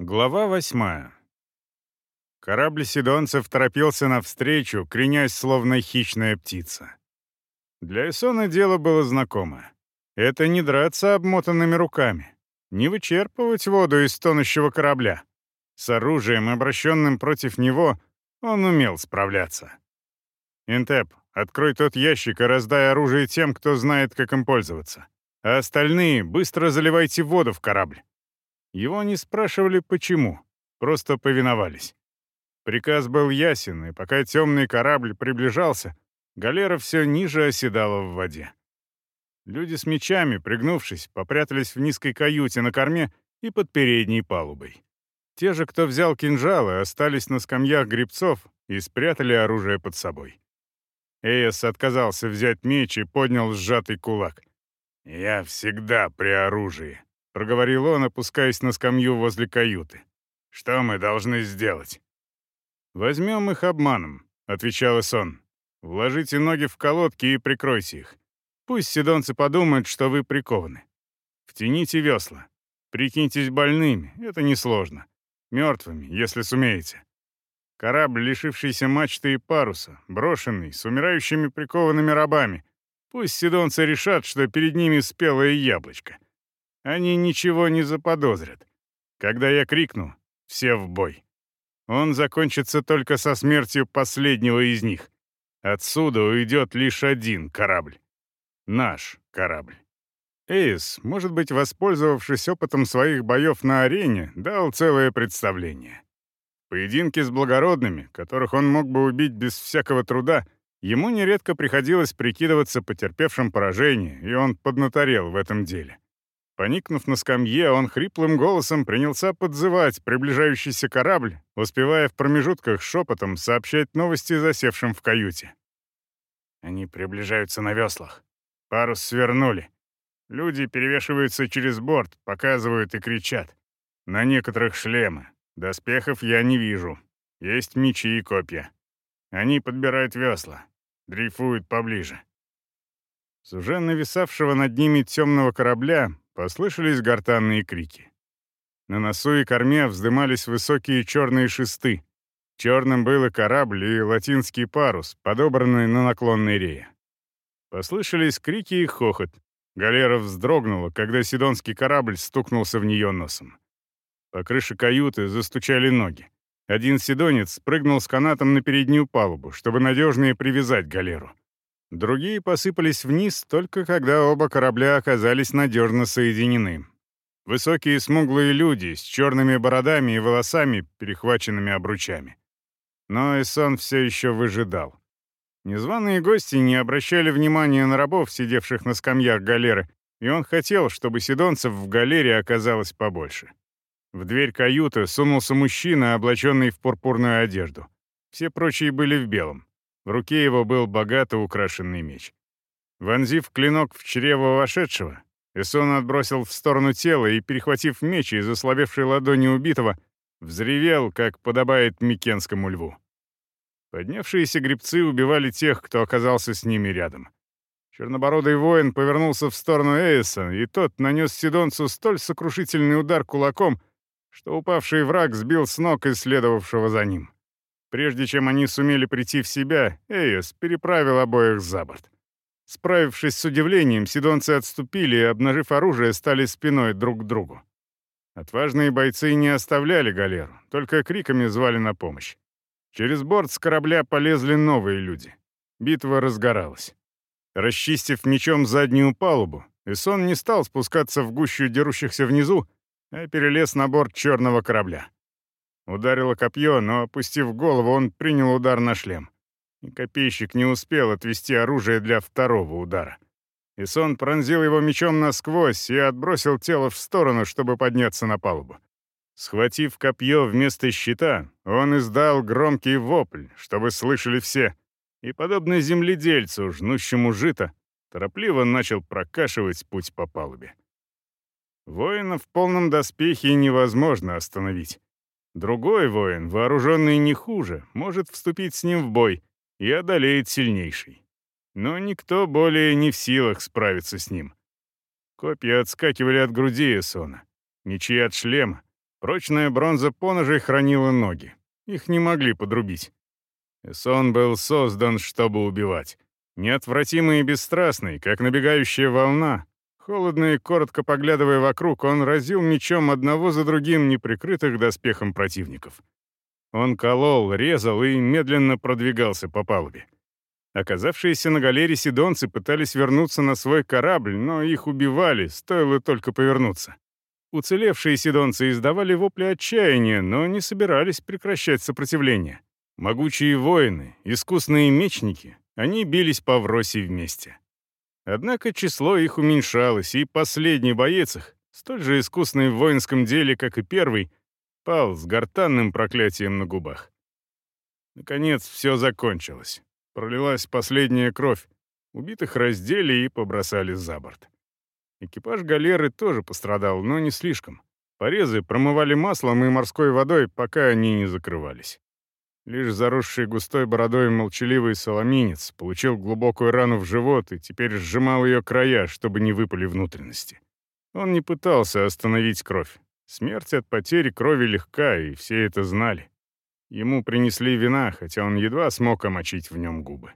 Глава восьмая. Корабль сидонцев торопился навстречу, кренясь словно хищная птица. Для Эсона дело было знакомо. Это не драться обмотанными руками, не вычерпывать воду из тонущего корабля. С оружием, обращенным против него, он умел справляться. «Интеп, открой тот ящик и раздай оружие тем, кто знает, как им пользоваться. А остальные быстро заливайте воду в корабль. Его не спрашивали, почему, просто повиновались. Приказ был ясен, и пока темный корабль приближался, галера все ниже оседала в воде. Люди с мечами, пригнувшись, попрятались в низкой каюте на корме и под передней палубой. Те же, кто взял кинжалы, остались на скамьях грибцов и спрятали оружие под собой. Эйос отказался взять меч и поднял сжатый кулак. «Я всегда при оружии», — проговорил он, опускаясь на скамью возле каюты. «Что мы должны сделать?» «Возьмем их обманом», — отвечал Эсон. «Вложите ноги в колодки и прикройте их. Пусть сидонцы подумают, что вы прикованы. Втяните весла. Прикиньтесь больными, это несложно. Мертвыми, если сумеете. Корабль, лишившийся мачты и паруса, брошенный, с умирающими прикованными рабами. Пусть сидонцы решат, что перед ними спелое яблочко. Они ничего не заподозрят. Когда я крикну «Все в бой!» Он закончится только со смертью последнего из них. Отсюда уйдет лишь один корабль. Наш корабль. Эйс, может быть, воспользовавшись опытом своих боев на арене, дал целое представление. Поединки с благородными, которых он мог бы убить без всякого труда, ему нередко приходилось прикидываться потерпевшим поражение, и он поднаторел в этом деле. Поникнув на скамье, он хриплым голосом принялся подзывать приближающийся корабль, успевая в промежутках шепотом сообщать новости засевшим в каюте. Они приближаются на веслах. Парус свернули. Люди перевешиваются через борт, показывают и кричат. На некоторых шлемы. Доспехов я не вижу. Есть мечи и копья. Они подбирают весла. Дрейфуют поближе. С уже нависавшего над ними темного корабля Послышались гортанные крики. На носу и корме вздымались высокие черные шесты. Черным был и корабль, и латинский парус, подобранный на наклонной рее. Послышались крики и хохот. Галера вздрогнула, когда сидонский корабль стукнулся в нее носом. По крыше каюты застучали ноги. Один сидонец спрыгнул с канатом на переднюю палубу, чтобы надежнее привязать галеру. Другие посыпались вниз только когда оба корабля оказались надежно соединены. Высокие смуглые люди с черными бородами и волосами, перехваченными обручами. Но Эссон все еще выжидал. Незваные гости не обращали внимания на рабов, сидевших на скамьях галеры, и он хотел, чтобы сидонцев в галере оказалось побольше. В дверь каюты сунулся мужчина, облаченный в пурпурную одежду. Все прочие были в белом. В руке его был богато украшенный меч. Вонзив клинок в чрево вошедшего, Эсон отбросил в сторону тела и, перехватив меч из ослабевшей ладони убитого, взревел, как подобает микенскому льву. Поднявшиеся гребцы убивали тех, кто оказался с ними рядом. Чернобородый воин повернулся в сторону Эйса, и тот нанес Сидонцу столь сокрушительный удар кулаком, что упавший враг сбил с ног исследовавшего за ним. Прежде чем они сумели прийти в себя, Эйос переправил обоих за борт. Справившись с удивлением, сидонцы отступили и, обнажив оружие, стали спиной друг к другу. Отважные бойцы не оставляли галеру, только криками звали на помощь. Через борт с корабля полезли новые люди. Битва разгоралась. Расчистив мечом заднюю палубу, Исон не стал спускаться в гущу дерущихся внизу, а перелез на борт черного корабля. Ударило копье, но, опустив голову, он принял удар на шлем. И копейщик не успел отвести оружие для второго удара. Исон пронзил его мечом насквозь и отбросил тело в сторону, чтобы подняться на палубу. Схватив копье вместо щита, он издал громкий вопль, чтобы слышали все, и, подобно земледельцу, жнущему жито, торопливо начал прокашивать путь по палубе. Воина в полном доспехе невозможно остановить. Другой воин, вооруженный не хуже, может вступить с ним в бой и одолеет сильнейший. Но никто более не в силах справиться с ним. Копья отскакивали от груди Эсона, мечи от шлема, Прочная бронза поножей хранила ноги. Их не могли подрубить. Эсон был создан, чтобы убивать. Неотвратимый и бесстрастный, как набегающая волна. Холодно и коротко поглядывая вокруг, он разил мечом одного за другим неприкрытых доспехом противников. Он колол, резал и медленно продвигался по палубе. Оказавшиеся на галере сидонцы пытались вернуться на свой корабль, но их убивали, стоило только повернуться. Уцелевшие сидонцы издавали вопли отчаяния, но не собирались прекращать сопротивление. Могучие воины, искусные мечники, они бились по вросе вместе. Однако число их уменьшалось, и последний боец их, столь же искусный в воинском деле, как и первый, пал с гортанным проклятием на губах. Наконец, все закончилось. Пролилась последняя кровь. Убитых раздели и побросали за борт. Экипаж галеры тоже пострадал, но не слишком. Порезы промывали маслом и морской водой, пока они не закрывались. Лишь заросший густой бородой молчаливый соломинец получил глубокую рану в живот и теперь сжимал ее края, чтобы не выпали внутренности. Он не пытался остановить кровь. Смерть от потери крови легка, и все это знали. Ему принесли вина, хотя он едва смог омочить в нем губы.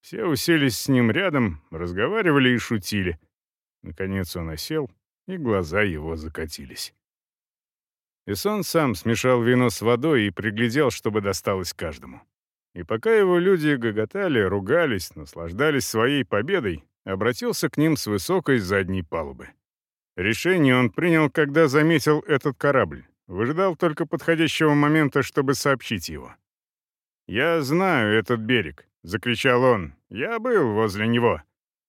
Все уселись с ним рядом, разговаривали и шутили. Наконец он осел, и глаза его закатились. Исон сам смешал вино с водой и приглядел, чтобы досталось каждому. И пока его люди гоготали, ругались, наслаждались своей победой, обратился к ним с высокой задней палубы. Решение он принял, когда заметил этот корабль. Выжидал только подходящего момента, чтобы сообщить его. «Я знаю этот берег», — закричал он. «Я был возле него.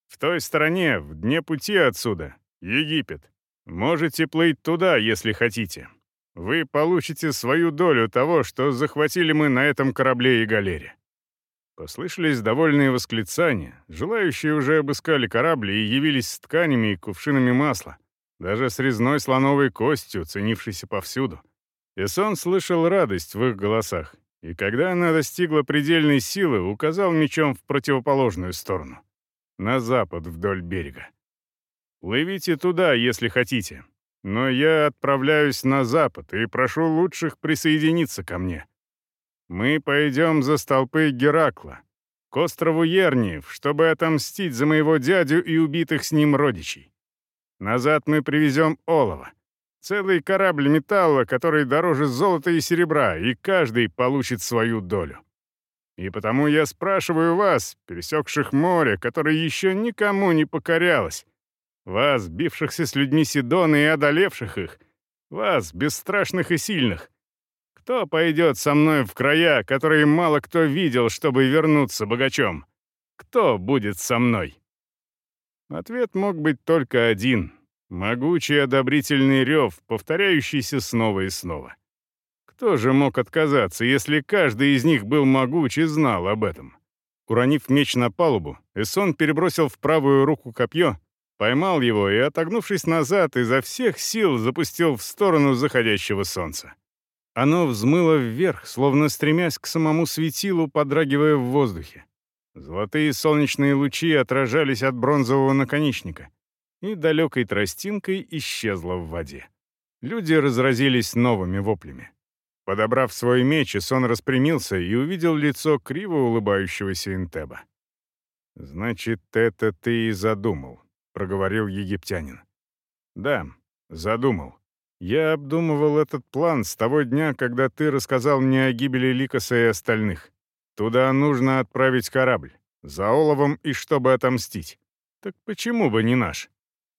В той стороне, в дне пути отсюда, Египет. Можете плыть туда, если хотите. Вы получите свою долю того, что захватили мы на этом корабле и галере». Послышались довольные восклицания. Желающие уже обыскали корабль и явились с тканями и кувшинами масла даже с резной слоновой костью, ценившейся повсюду. Исон слышал радость в их голосах, и когда она достигла предельной силы, указал мечом в противоположную сторону, на запад вдоль берега. «Плывите туда, если хотите, но я отправляюсь на запад и прошу лучших присоединиться ко мне. Мы пойдем за столпы Геракла, к острову Ерниев, чтобы отомстить за моего дядю и убитых с ним родичей. Назад мы привезем олово. Целый корабль металла, который дороже золота и серебра, и каждый получит свою долю. И потому я спрашиваю вас, пересекших море, которое еще никому не покорялось, вас, бившихся с людьми Сидона и одолевших их, вас, бесстрашных и сильных, кто пойдет со мной в края, которые мало кто видел, чтобы вернуться богачом? Кто будет со мной?» Ответ мог быть только один — могучий одобрительный рев, повторяющийся снова и снова. Кто же мог отказаться, если каждый из них был могуч и знал об этом? Уронив меч на палубу, Эсон перебросил в правую руку копье, поймал его и, отогнувшись назад, изо всех сил запустил в сторону заходящего солнца. Оно взмыло вверх, словно стремясь к самому светилу, подрагивая в воздухе. Золотые солнечные лучи отражались от бронзового наконечника, и далекой тростинкой исчезла в воде. Люди разразились новыми воплями. Подобрав свой меч, Исон распрямился и увидел лицо криво улыбающегося Интеба. «Значит, это ты и задумал», — проговорил египтянин. «Да, задумал. Я обдумывал этот план с того дня, когда ты рассказал мне о гибели Ликоса и остальных. Туда нужно отправить корабль. За оловом и чтобы отомстить. Так почему бы не наш?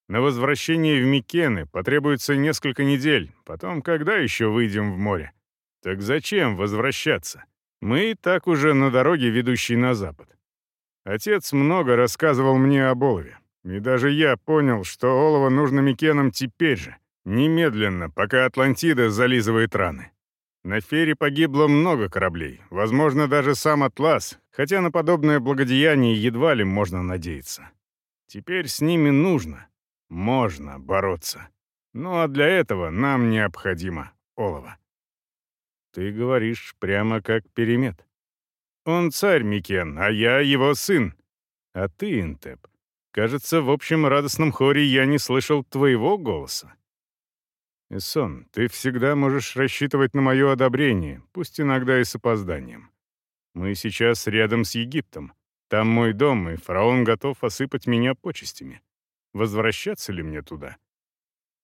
На возвращение в Микены потребуется несколько недель, потом когда еще выйдем в море? Так зачем возвращаться? Мы и так уже на дороге, ведущей на запад. Отец много рассказывал мне об олове, и даже я понял, что олово нужно Микенам теперь же, немедленно, пока Атлантида зализывает раны. На Фере погибло много кораблей, возможно, даже сам Атлас, хотя на подобное благодеяние едва ли можно надеяться. Теперь с ними нужно, можно бороться. Ну а для этого нам необходимо олово. Ты говоришь прямо как Перемет. Он царь Микен, а я его сын. А ты, Интеп, кажется, в общем радостном хоре я не слышал твоего голоса. Исон, ты всегда можешь рассчитывать на мое одобрение, пусть иногда и с опозданием. Мы сейчас рядом с Египтом. Там мой дом, и фараон готов осыпать меня почестями. Возвращаться ли мне туда?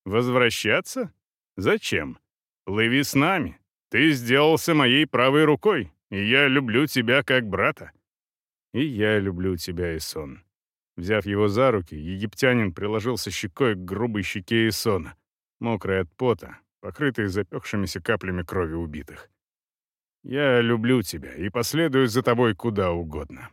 Возвращаться? Зачем? Плыви с нами. Ты сделался моей правой рукой, и я люблю тебя как брата. И я люблю тебя, Исон. Взяв его за руки, египтянин приложился щекой к грубой щеке Исона, мокрой от пота, покрытой запекшимися каплями крови убитых. «Я люблю тебя и последую за тобой куда угодно.